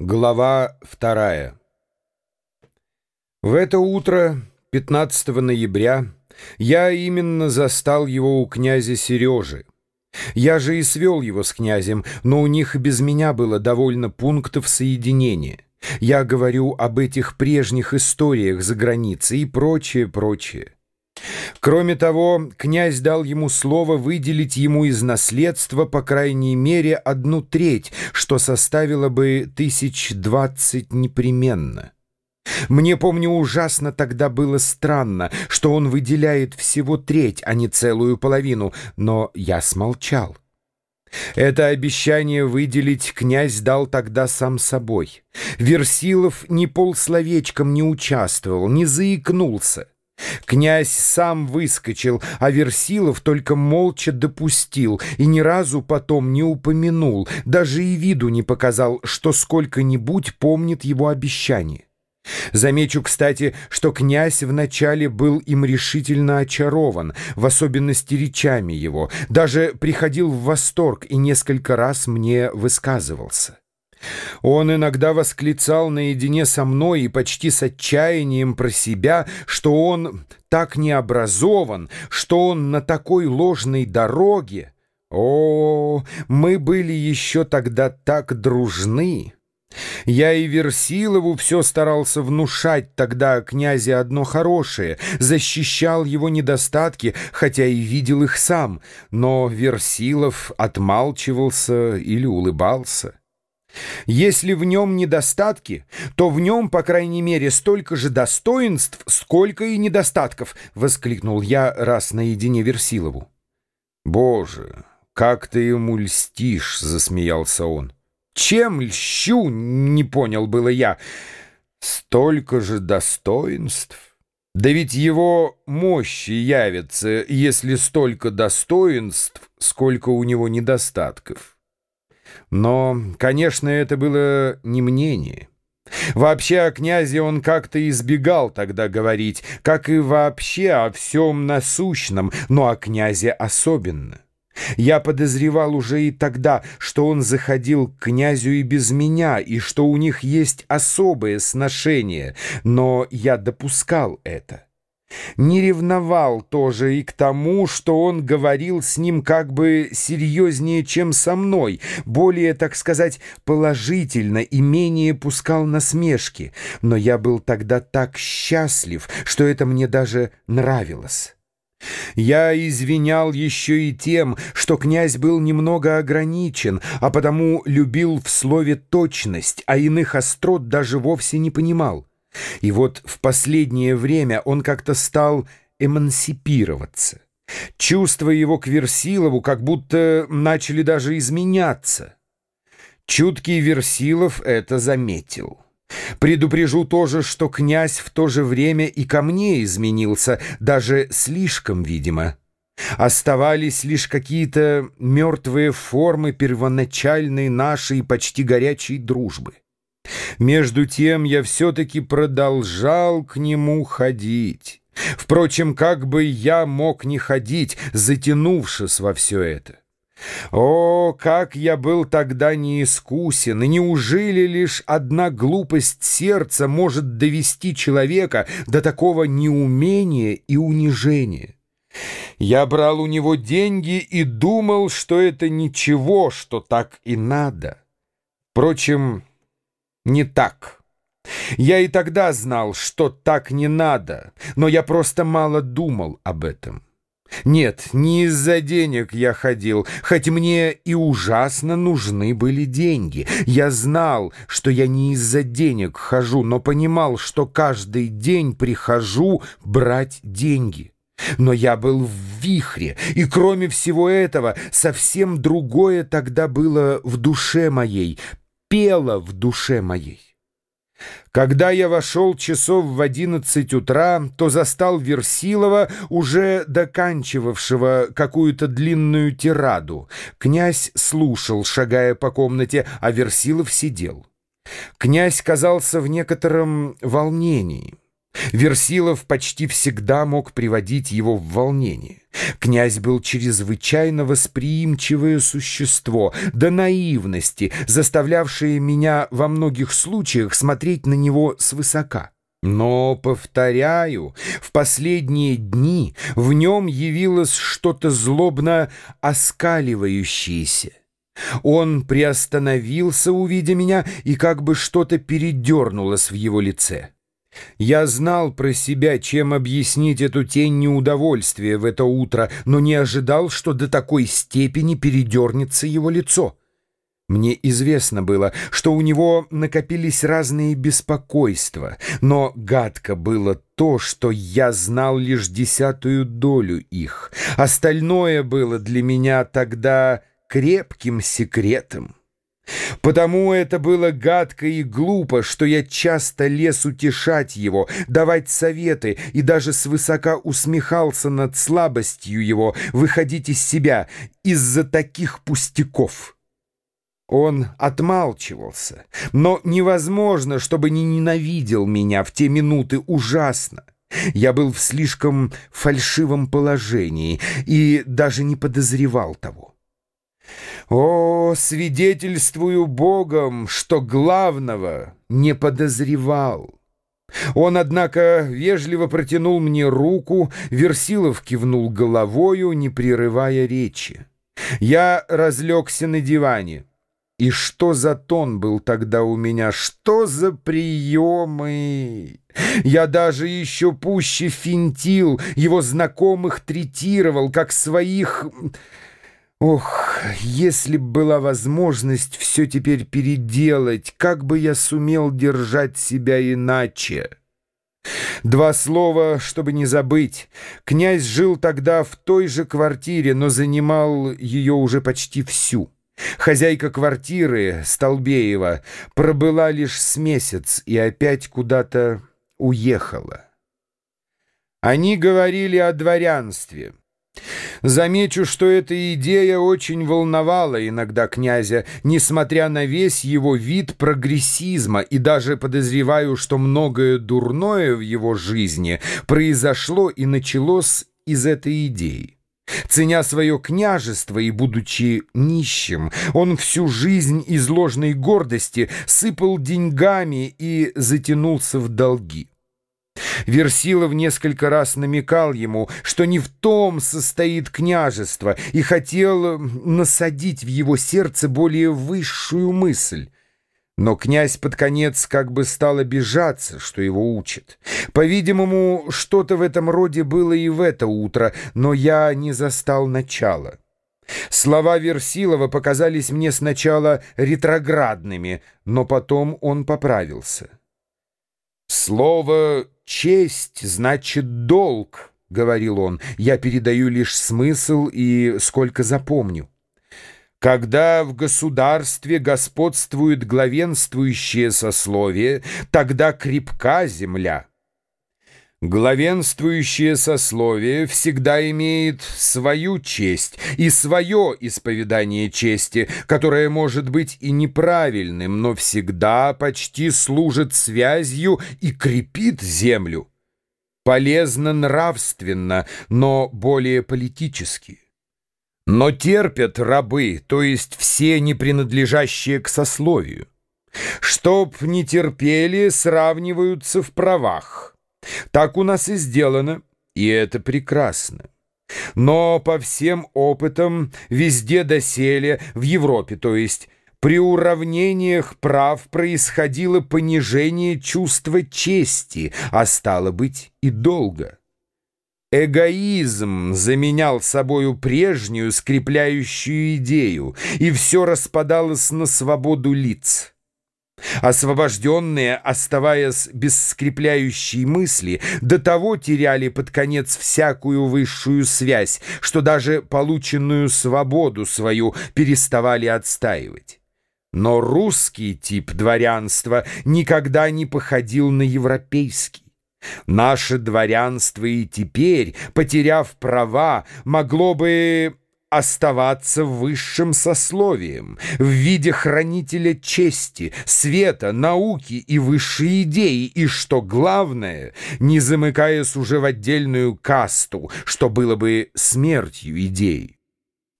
Глава вторая В это утро, 15 ноября, я именно застал его у князя Сережи. Я же и свел его с князем, но у них без меня было довольно пунктов соединения. Я говорю об этих прежних историях за границей и прочее, прочее. Кроме того, князь дал ему слово выделить ему из наследства по крайней мере одну треть, что составило бы тысяч двадцать непременно. Мне, помню, ужасно тогда было странно, что он выделяет всего треть, а не целую половину, но я смолчал. Это обещание выделить князь дал тогда сам собой. Версилов ни полсловечком не участвовал, не заикнулся. Князь сам выскочил, а Версилов только молча допустил и ни разу потом не упомянул, даже и виду не показал, что сколько-нибудь помнит его обещание. Замечу, кстати, что князь вначале был им решительно очарован, в особенности речами его, даже приходил в восторг и несколько раз мне высказывался. Он иногда восклицал наедине со мной и почти с отчаянием про себя, что он так необразован, что он на такой ложной дороге. О, мы были еще тогда так дружны. Я и Версилову все старался внушать тогда о князе одно хорошее, защищал его недостатки, хотя и видел их сам, но Версилов отмалчивался или улыбался. Если в нем недостатки, то в нем, по крайней мере, столько же достоинств, сколько и недостатков, — воскликнул я раз наедине Версилову. «Боже, как ты ему льстишь!» — засмеялся он. «Чем льщу?» — не понял было я. «Столько же достоинств!» Да ведь его мощи явятся, если столько достоинств, сколько у него недостатков. Но, конечно, это было не мнение. Вообще о князе он как-то избегал тогда говорить, как и вообще о всем насущном, но о князе особенно. Я подозревал уже и тогда, что он заходил к князю и без меня, и что у них есть особое сношение, но я допускал это не ревновал тоже и к тому, что он говорил с ним как бы серьезнее, чем со мной, более, так сказать, положительно и менее пускал насмешки, но я был тогда так счастлив, что это мне даже нравилось. Я извинял еще и тем, что князь был немного ограничен, а потому любил в слове точность, а иных острот даже вовсе не понимал. И вот в последнее время он как-то стал эмансипироваться. Чувства его к Версилову как будто начали даже изменяться. Чуткий Версилов это заметил. Предупрежу тоже, что князь в то же время и ко мне изменился, даже слишком, видимо. Оставались лишь какие-то мертвые формы первоначальной нашей почти горячей дружбы. Между тем я все-таки продолжал к нему ходить. Впрочем, как бы я мог не ходить, затянувшись во все это? О, как я был тогда неискусен, и неужели лишь одна глупость сердца может довести человека до такого неумения и унижения? Я брал у него деньги и думал, что это ничего, что так и надо. Впрочем, не так. Я и тогда знал, что так не надо, но я просто мало думал об этом. Нет, не из-за денег я ходил, хоть мне и ужасно нужны были деньги. Я знал, что я не из-за денег хожу, но понимал, что каждый день прихожу брать деньги. Но я был в вихре, и кроме всего этого, совсем другое тогда было в душе моей, пело в душе моей. Когда я вошел часов в одиннадцать утра, то застал Версилова, уже доканчивавшего какую-то длинную тираду. Князь слушал, шагая по комнате, а Версилов сидел. Князь казался в некотором волнении. Версилов почти всегда мог приводить его в волнение. Князь был чрезвычайно восприимчивое существо, до наивности, заставлявшее меня во многих случаях смотреть на него свысока. Но, повторяю, в последние дни в нем явилось что-то злобно оскаливающееся. Он приостановился, увидя меня, и как бы что-то передернулось в его лице. Я знал про себя, чем объяснить эту тень неудовольствия в это утро, но не ожидал, что до такой степени передернется его лицо. Мне известно было, что у него накопились разные беспокойства, но гадко было то, что я знал лишь десятую долю их. Остальное было для меня тогда крепким секретом. Потому это было гадко и глупо, что я часто лез утешать его, давать советы и даже свысока усмехался над слабостью его выходить из себя из-за таких пустяков. Он отмалчивался, но невозможно, чтобы не ненавидел меня в те минуты ужасно. Я был в слишком фальшивом положении и даже не подозревал того. О, свидетельствую Богом, что главного не подозревал. Он, однако, вежливо протянул мне руку, Версилов кивнул головою, не прерывая речи. Я разлегся на диване. И что за тон был тогда у меня, что за приемы! Я даже еще пуще финтил, его знакомых третировал, как своих... Ох, если б была возможность все теперь переделать, как бы я сумел держать себя иначе? Два слова, чтобы не забыть. Князь жил тогда в той же квартире, но занимал ее уже почти всю. Хозяйка квартиры, Столбеева, пробыла лишь с месяц и опять куда-то уехала. Они говорили о дворянстве. Замечу, что эта идея очень волновала иногда князя, несмотря на весь его вид прогрессизма, и даже подозреваю, что многое дурное в его жизни произошло и началось из этой идеи. Ценя свое княжество и будучи нищим, он всю жизнь из ложной гордости сыпал деньгами и затянулся в долги. Версилов несколько раз намекал ему, что не в том состоит княжество, и хотел насадить в его сердце более высшую мысль. Но князь под конец как бы стал обижаться, что его учат. По-видимому, что-то в этом роде было и в это утро, но я не застал начала. Слова Версилова показались мне сначала ретроградными, но потом он поправился. Слово «честь» значит «долг», — говорил он. Я передаю лишь смысл и сколько запомню. Когда в государстве господствует главенствующее сословие, тогда крепка земля. Главенствующее сословие всегда имеет свою честь и свое исповедание чести, которое может быть и неправильным, но всегда почти служит связью и крепит землю. Полезно нравственно, но более политически. Но терпят рабы, то есть все не принадлежащие к сословию. Чтоб не терпели, сравниваются в правах. Так у нас и сделано, и это прекрасно. Но по всем опытам, везде доселе, в Европе, то есть, при уравнениях прав происходило понижение чувства чести, а стало быть и долга. Эгоизм заменял собою прежнюю скрепляющую идею, и все распадалось на свободу лиц. Освобожденные, оставаясь без скрепляющей мысли, до того теряли под конец всякую высшую связь, что даже полученную свободу свою переставали отстаивать. Но русский тип дворянства никогда не походил на европейский. Наше дворянство и теперь, потеряв права, могло бы оставаться высшим сословием, в виде хранителя чести, света, науки и высшей идеи, и, что главное, не замыкаясь уже в отдельную касту, что было бы смертью идеи.